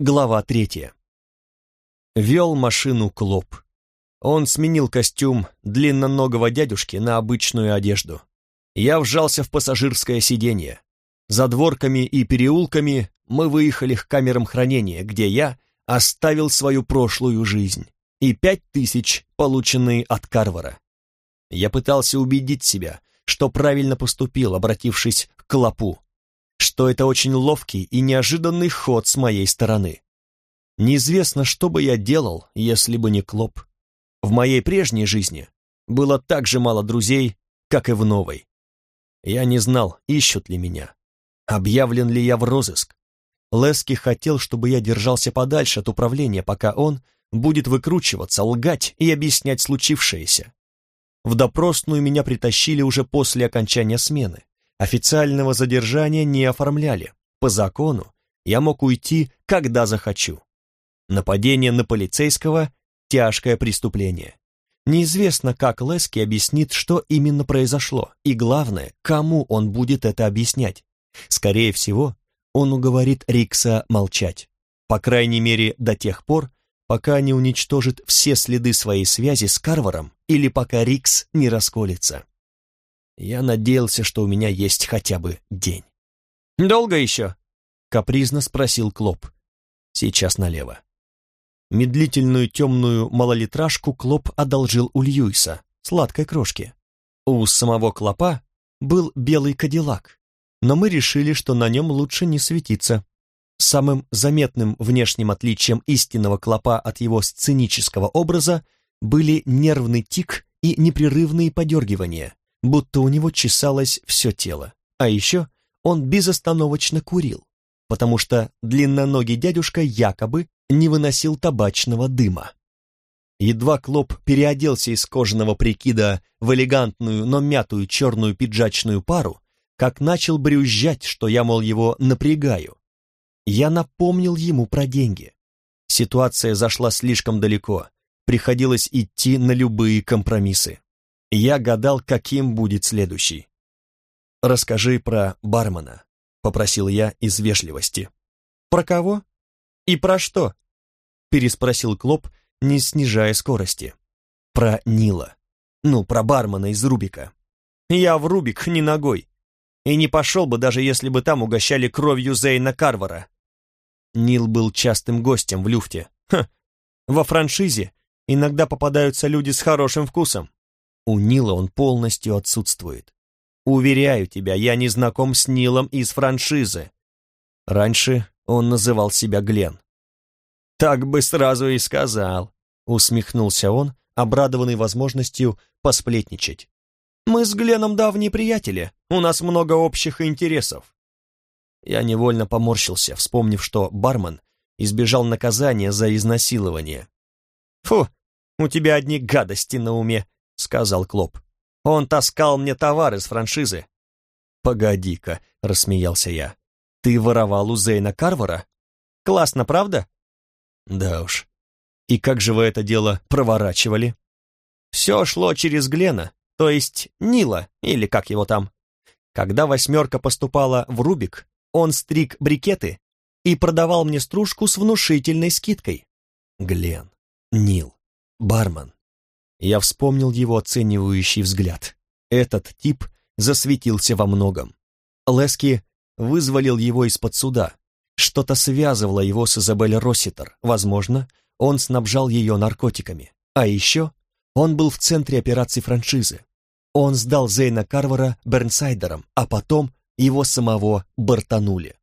Глава третья. Вел машину Клоп. Он сменил костюм длинноногого дядюшки на обычную одежду. Я вжался в пассажирское сиденье. За дворками и переулками мы выехали к камерам хранения, где я оставил свою прошлую жизнь и пять тысяч, полученные от Карвара. Я пытался убедить себя, что правильно поступил, обратившись к Клопу что это очень ловкий и неожиданный ход с моей стороны. Неизвестно, что бы я делал, если бы не Клоп. В моей прежней жизни было так же мало друзей, как и в новой. Я не знал, ищут ли меня, объявлен ли я в розыск. Лески хотел, чтобы я держался подальше от управления, пока он будет выкручиваться, лгать и объяснять случившееся. В допросную меня притащили уже после окончания смены. Официального задержания не оформляли. По закону я мог уйти, когда захочу. Нападение на полицейского – тяжкое преступление. Неизвестно, как Лески объяснит, что именно произошло, и главное, кому он будет это объяснять. Скорее всего, он уговорит Рикса молчать. По крайней мере, до тех пор, пока не уничтожит все следы своей связи с Карваром или пока Рикс не расколется. Я надеялся, что у меня есть хотя бы день. «Долго еще?» — капризно спросил Клоп. «Сейчас налево». Медлительную темную малолитражку Клоп одолжил у Льюиса, сладкой крошки. У самого Клопа был белый кадиллак, но мы решили, что на нем лучше не светиться. Самым заметным внешним отличием истинного Клопа от его сценического образа были нервный тик и непрерывные подергивания, будто у него чесалось все тело. А еще он безостановочно курил, потому что длинноногий дядюшка якобы не выносил табачного дыма. Едва Клоп переоделся из кожаного прикида в элегантную, но мятую черную пиджачную пару, как начал брюзжать, что я, мол, его напрягаю. Я напомнил ему про деньги. Ситуация зашла слишком далеко, приходилось идти на любые компромиссы. Я гадал, каким будет следующий. «Расскажи про бармена», — попросил я из вежливости. «Про кого? И про что?» — переспросил Клоп, не снижая скорости. «Про Нила. Ну, про бармена из Рубика». «Я в Рубик не ногой. И не пошел бы, даже если бы там угощали кровью Зейна Карвара». Нил был частым гостем в люфте. Ха, во франшизе иногда попадаются люди с хорошим вкусом. У Нила он полностью отсутствует. Уверяю тебя, я не знаком с Нилом из франшизы. Раньше он называл себя Глен. Так бы сразу и сказал, усмехнулся он, обрадованный возможностью посплетничать. Мы с Гленом давние приятели, у нас много общих интересов. Я невольно поморщился, вспомнив, что бармен избежал наказания за изнасилование. Фу, у тебя одни гадости на уме, — сказал Клоп. «Он таскал мне товар из франшизы». «Погоди-ка», — рассмеялся я. «Ты воровал у Зейна Карвара?» «Классно, правда?» «Да уж. И как же вы это дело проворачивали?» «Все шло через Глена, то есть Нила, или как его там. Когда восьмерка поступала в Рубик, он стриг брикеты и продавал мне стружку с внушительной скидкой». «Глен, Нил, бармен, я вспомнил его оценивающий взгляд. Этот тип засветился во многом. Лески вызволил его из-под суда. Что-то связывало его с Изабель Росситер. Возможно, он снабжал ее наркотиками. А еще он был в центре операции франшизы. Он сдал Зейна Карвара Бернсайдером, а потом его самого бортанули.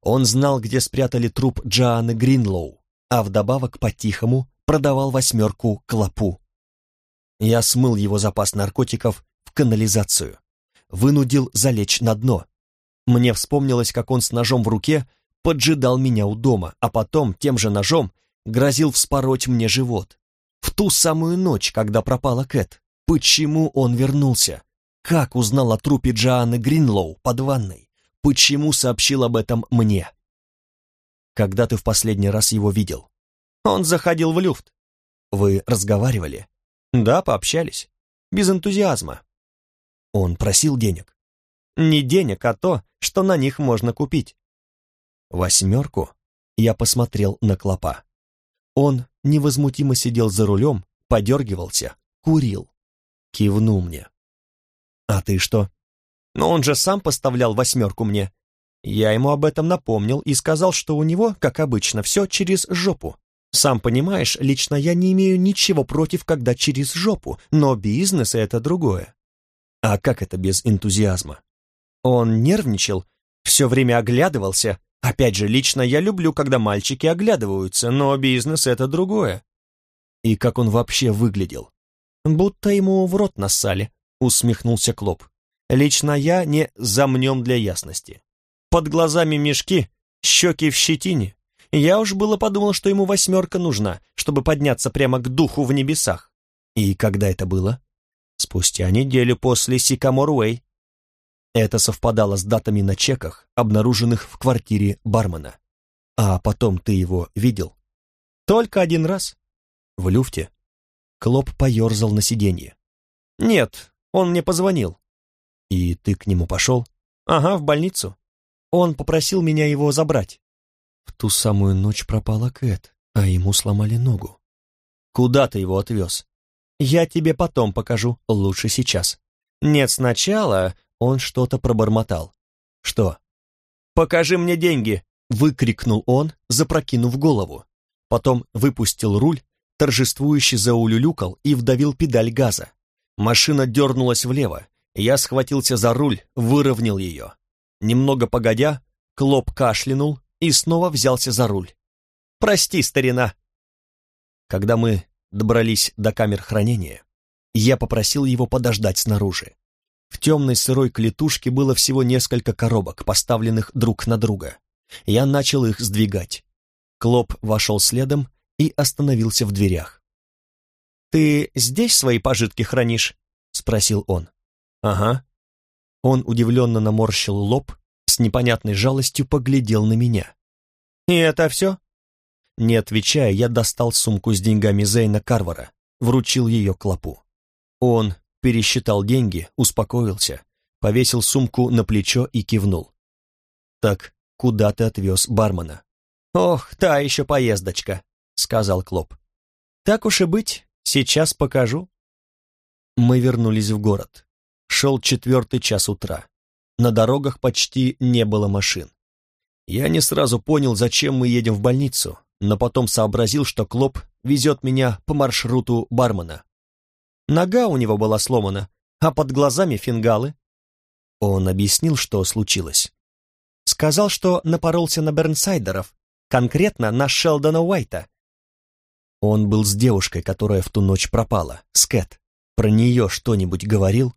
Он знал, где спрятали труп Джоанны Гринлоу, а вдобавок по-тихому продавал восьмерку клопу. Я смыл его запас наркотиков в канализацию. Вынудил залечь на дно. Мне вспомнилось, как он с ножом в руке поджидал меня у дома, а потом тем же ножом грозил вспороть мне живот. В ту самую ночь, когда пропала Кэт. Почему он вернулся? Как узнал о трупе Джоанны Гринлоу под ванной? Почему сообщил об этом мне? Когда ты в последний раз его видел? Он заходил в люфт. Вы разговаривали? Да, пообщались. Без энтузиазма. Он просил денег. Не денег, а то, что на них можно купить. Восьмерку? Я посмотрел на Клопа. Он невозмутимо сидел за рулем, подергивался, курил. Кивнул мне. «А ты что?» «Но он же сам поставлял восьмерку мне». Я ему об этом напомнил и сказал, что у него, как обычно, все через жопу. Сам понимаешь, лично я не имею ничего против, когда через жопу, но бизнес — это другое. А как это без энтузиазма? Он нервничал, все время оглядывался. Опять же, лично я люблю, когда мальчики оглядываются, но бизнес — это другое. И как он вообще выглядел? Будто ему в рот нассали, усмехнулся Клоп. Лично я не замнем для ясности. Под глазами мешки, щеки в щетине, я уж было подумал, что ему восьмерка нужна, чтобы подняться прямо к духу в небесах. И когда это было? Спустя неделю после Сикамор Уэй. Это совпадало с датами на чеках, обнаруженных в квартире бармена. А потом ты его видел? Только один раз. В люфте. Клоп поерзал на сиденье. Нет, он мне позвонил. И ты к нему пошел? Ага, в больницу. Он попросил меня его забрать. Ту самую ночь пропала Кэт, а ему сломали ногу. Куда ты его отвез? Я тебе потом покажу, лучше сейчас. Нет, сначала он что-то пробормотал. Что? Покажи мне деньги, выкрикнул он, запрокинув голову. Потом выпустил руль, торжествующе заулюлюкал и вдавил педаль газа. Машина дернулась влево, я схватился за руль, выровнял ее. Немного погодя, Клоп кашлянул, и снова взялся за руль. «Прости, старина!» Когда мы добрались до камер хранения, я попросил его подождать снаружи. В темной сырой клетушке было всего несколько коробок, поставленных друг на друга. Я начал их сдвигать. Клоп вошел следом и остановился в дверях. «Ты здесь свои пожитки хранишь?» — спросил он. «Ага». Он удивленно наморщил лоб непонятной жалостью поглядел на меня. «И это все?» Не отвечая, я достал сумку с деньгами Зейна Карвара, вручил ее клопу. Он пересчитал деньги, успокоился, повесил сумку на плечо и кивнул. «Так куда ты отвез бармена?» «Ох, та еще поездочка», — сказал Клоп. «Так уж и быть, сейчас покажу». Мы вернулись в город. Шел четвертый час утра. На дорогах почти не было машин. Я не сразу понял, зачем мы едем в больницу, но потом сообразил, что Клоп везет меня по маршруту бармена. Нога у него была сломана, а под глазами фингалы. Он объяснил, что случилось. Сказал, что напоролся на Бернсайдеров, конкретно на Шелдона Уайта. Он был с девушкой, которая в ту ночь пропала, с Кэт. Про нее что-нибудь говорил?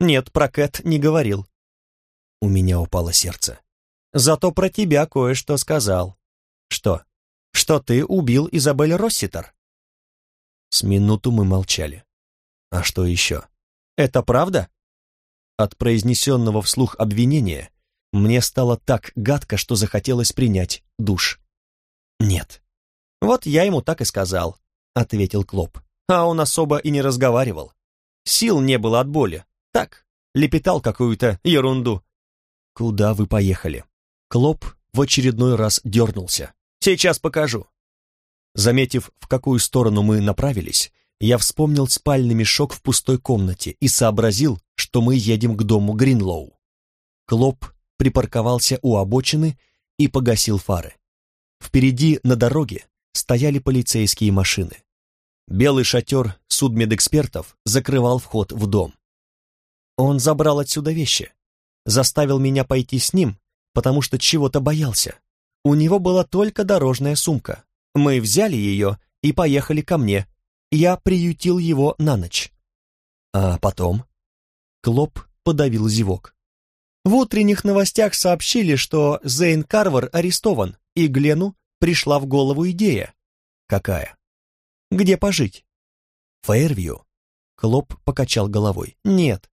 Нет, про Кэт не говорил. У меня упало сердце. Зато про тебя кое-что сказал. Что? Что ты убил Изабель Росситер? С минуту мы молчали. А что еще? Это правда? От произнесенного вслух обвинения мне стало так гадко, что захотелось принять душ. Нет. Вот я ему так и сказал, ответил Клоп. А он особо и не разговаривал. Сил не было от боли. Так, лепетал какую-то ерунду. «Куда вы поехали?» Клоп в очередной раз дернулся. «Сейчас покажу». Заметив, в какую сторону мы направились, я вспомнил спальный мешок в пустой комнате и сообразил, что мы едем к дому Гринлоу. Клоп припарковался у обочины и погасил фары. Впереди на дороге стояли полицейские машины. Белый шатер судмедэкспертов закрывал вход в дом. Он забрал отсюда вещи, заставил меня пойти с ним, потому что чего-то боялся. У него была только дорожная сумка. Мы взяли ее и поехали ко мне. Я приютил его на ночь. А потом? Клоп подавил зевок. В утренних новостях сообщили, что Зейн Карвар арестован, и Глену пришла в голову идея. Какая? Где пожить? Фейервью? Клоп покачал головой. Нет.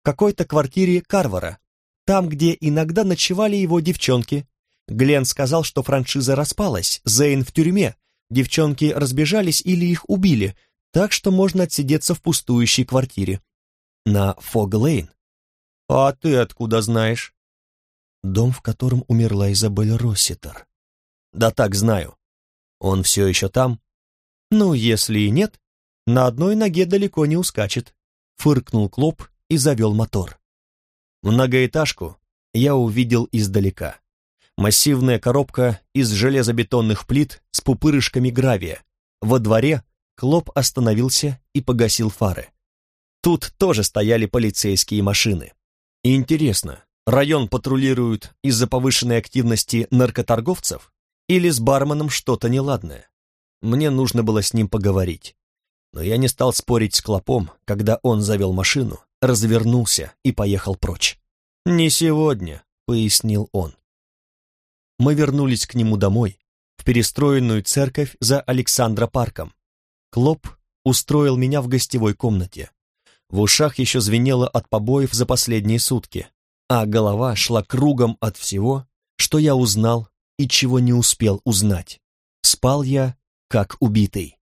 В какой-то квартире Карвара там, где иногда ночевали его девчонки. Глен сказал, что франшиза распалась, Зейн в тюрьме, девчонки разбежались или их убили, так что можно отсидеться в пустующей квартире. На Фог-Лейн. А ты откуда знаешь? Дом, в котором умерла Изабель Росситер. Да так знаю. Он все еще там? Ну, если и нет, на одной ноге далеко не ускачет. Фыркнул Клоп и завел мотор. Многоэтажку я увидел издалека. Массивная коробка из железобетонных плит с пупырышками гравия. Во дворе Клоп остановился и погасил фары. Тут тоже стояли полицейские машины. Интересно, район патрулируют из-за повышенной активности наркоторговцев или с барменом что-то неладное? Мне нужно было с ним поговорить. Но я не стал спорить с Клопом, когда он завел машину, развернулся и поехал прочь. «Не сегодня», — пояснил он. Мы вернулись к нему домой, в перестроенную церковь за Александра парком. Клоп устроил меня в гостевой комнате. В ушах еще звенело от побоев за последние сутки, а голова шла кругом от всего, что я узнал и чего не успел узнать. Спал я, как убитый.